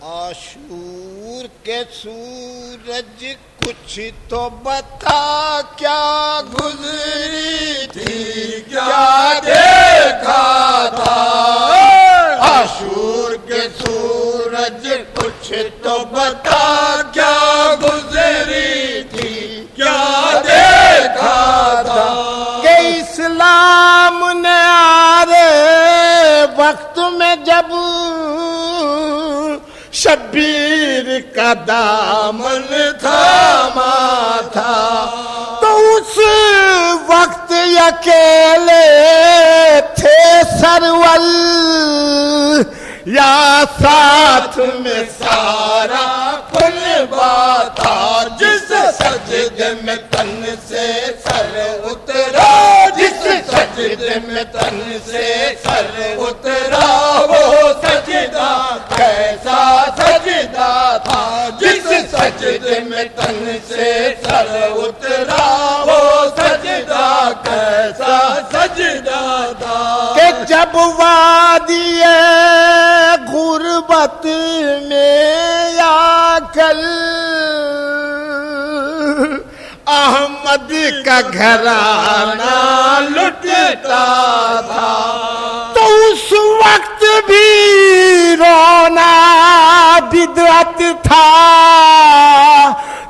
آشور کے سورج کچھ تو بتا کیا گزری تھی کیا دیکھا تھا؟ آشور کے سورج کچھ تو بتا کیا گزری تھی؟ کیا دیکھا تھا؟ کہ اسلام نے آرے وقت میں جب شبیر کا دامن تھاما تھا تو اس وقت اکیلے تھے سرول۔ یا ساتھ میں سارا کل بات جس سجد میں تن سے سر اترا، جس سجد میں تن سے سر اترا۔ تھا، جس سجد میں تن سے سر اترا، وہ سجدہ کیسا سجدہ تھا؟ کہ جب وادی غربت میں آ کر احمد کا گھرانہ لٹتا تھا۔ تو اس وقت بھی رونا بدعت تھا۔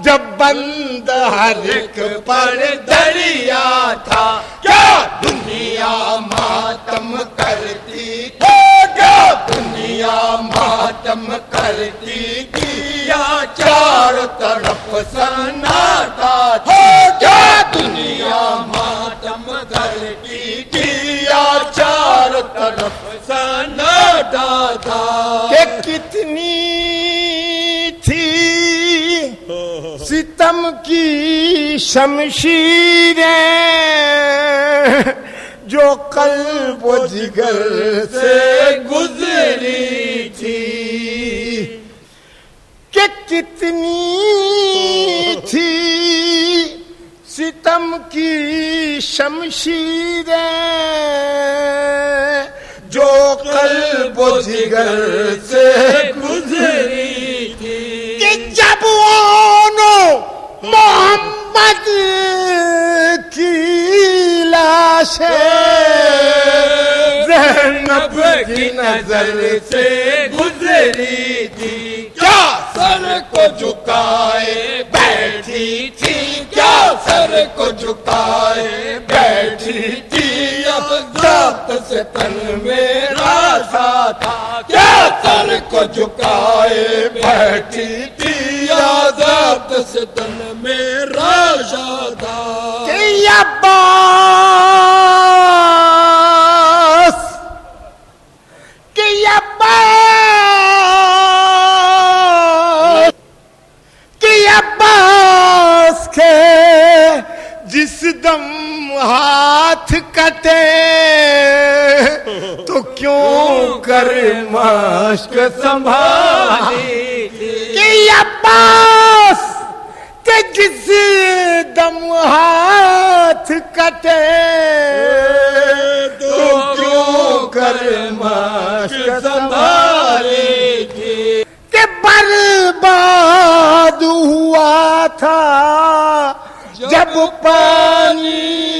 جب بند ہر ایک پر دریا تھا، کیا دنیا ماتم کرتی تھی؟ کیا دنیا ماتم کرتی تھی؟ یا چار طرف سناٹا کتنی تھی ستم کی شمشیریں جو قلب و جگر سے گزری تھی کہ کتنی تھی ستم کی شمشیریں جو قلب و جگر سے گزری تھی۔ کہ جب اونو محمد کی لاشیں زینب کی نظر سے گزری تھی۔ سر کو جھکائے بیٹھی تھی، کیا سر کو جھکائے بیٹھی تھی؟ ذات سے تن میرا سا تھا کیا سر کو جھکائے بیٹھی تھی؟ ذات سے تن میرا سا دم ہاتھ کٹے تو کیوں کر مشق سنبھالی؟ کہ عباس کہ جس دم ہاتھ کٹے تو کیوں کر مشق سنبھالی؟ کہ برباد ہوا تھا جب پانی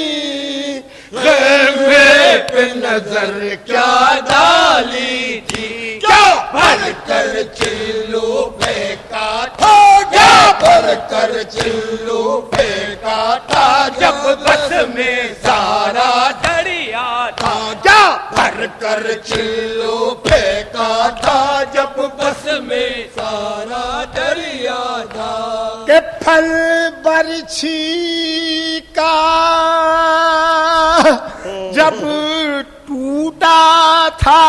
پہ نظر کیا ڈالی تھی کیا بھر کر چلو پھینکا تھا کیا بھر کر چلو پھینکا تھا جب بس میں سارا دریا تھا کیا بھر کر چلو پھینکا تھا جب بس میں سارا دریا تھا کہ پھل برچھی کا جب ٹوٹا تھا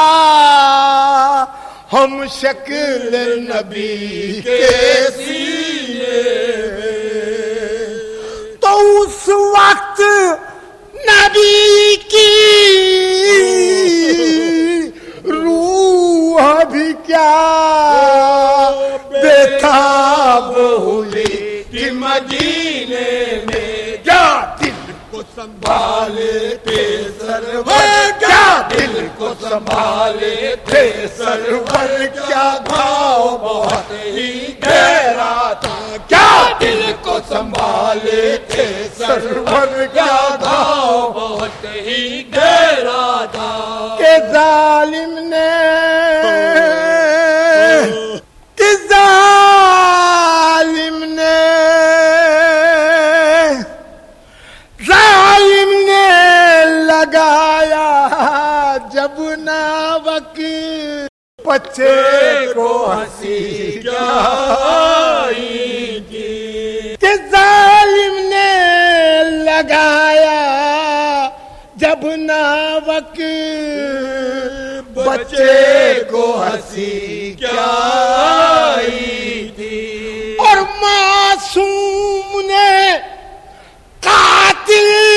ہم شکل نبی کے سینے تو اس وقت نبی کی روح بھی کیا سنبھالے تھے سرور کیا دل کو سنبھالے تھے سرور کیا گھاؤ بہت ہی گہرا تھا کیا دل کو سنبھالے تھے سرور کیا گھاؤ بہت ہی گہرا تھا کہ ظالم بچے کو ہنسی کیا کہ ظالم نے لگایا جب ناوک بچے کو ہنسی کیا اور معصوم نے قاتل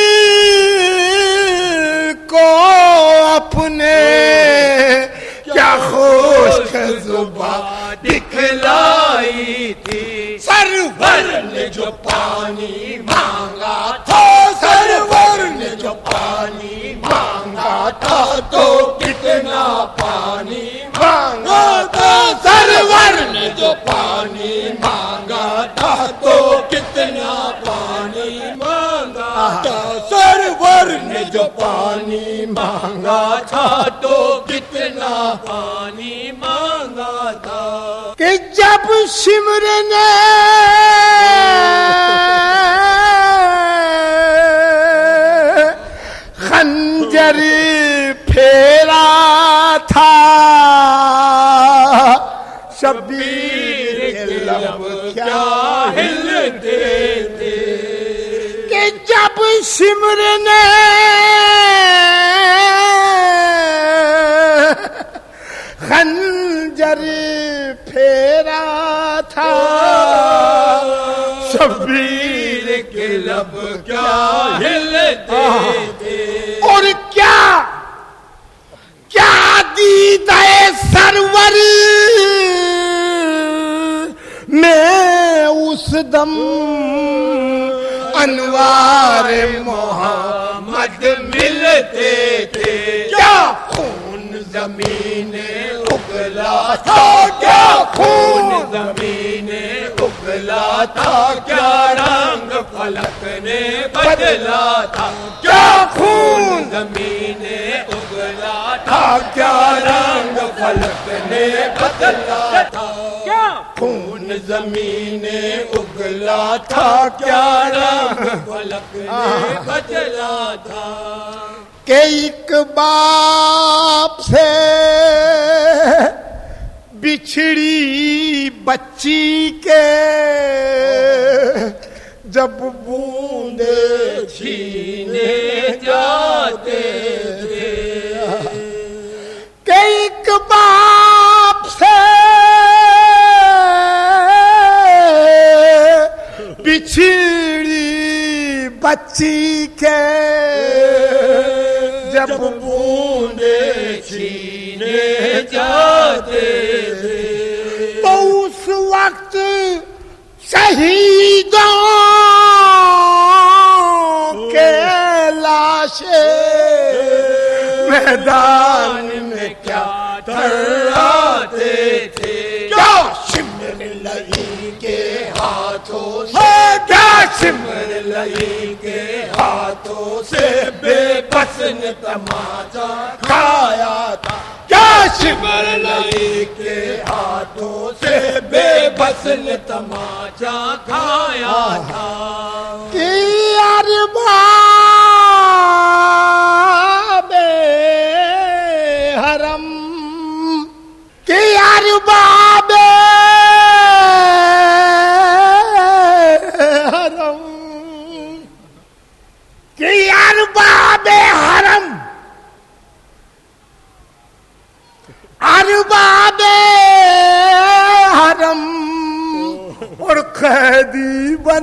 خوش زبان دکھلائی تھی۔ سرور نے جو پانی مانگا تھا سرور نے جو پانی مانگا تھا تو کتنا پانی مانگا تھا؟ سرور نے جو پانی مانگا تھا تو کتنا پانی مانگا تھا؟ سرور نے جو پانی مانگا تھا پانی مانگا تھا کہ جب سمر نے خنجر پھیرا تھا، شبیر لب کیا ہلتے تھے۔ کہ جب سمر نے خنجر پھیرا تھا۔ شبیر کے لب کیا ہلتے تھے۔ اور کیا؟ کیا دیتا ہے سرور؟ میں اس دم انوار محمد ملتے تھے۔ کیا خون زمین اگلا تھا کیا خون؟ زمین اگلا تھا کیا رنگ فلک نے بدلا تھا؟ کیا خون؟ زمین اگلا تھا تھا کیا رنگ فلک نے بدلا تھا؟ کیا خون زمین اگلا تھا کیا رنگ فلک نے بدلا تھا؟ کہ ایک باپ سے بچھڑی بچی کے جب بوندے چھینے جاتے تھے۔ کہ ایک باپ سے بچھڑی بچی کے جب بوندے چھینے جاتے تھے تو اس وقت شہیدوں کے لاشیں میدان میں کیا تھراتے تھے؟ کیا سمر لئی کے ہاتھوں سے؟ کیا سمر لئی کے ہاتھوں سے بے بس نے تماچا کھایا تھا؟ سمر لئی کے ہاتھوں سے بے بس نے تماچا کھایا تھا۔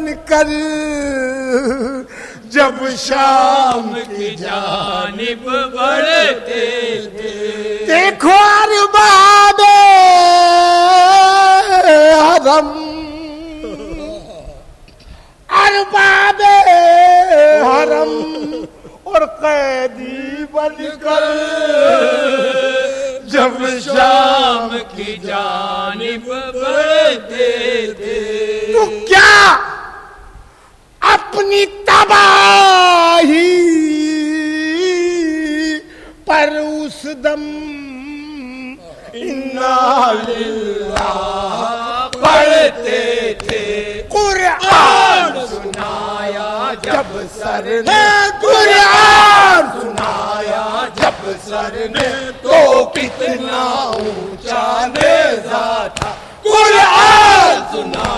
بن کر جب شام کی جانب بڑھتے تھے۔ دیکھو ارباب حرم ارباب حرم اور قیدی بن کر جب شام شام کی جانب بڑھتے تھے۔ تو کیا اپنی تباہی پر اس دم پڑھتے تھے۔ قرآن سنایا جب سر نے قرآن سنایا جب سر نے تو۔ کتنا اونچا نیزا تھا۔ قرآن سنا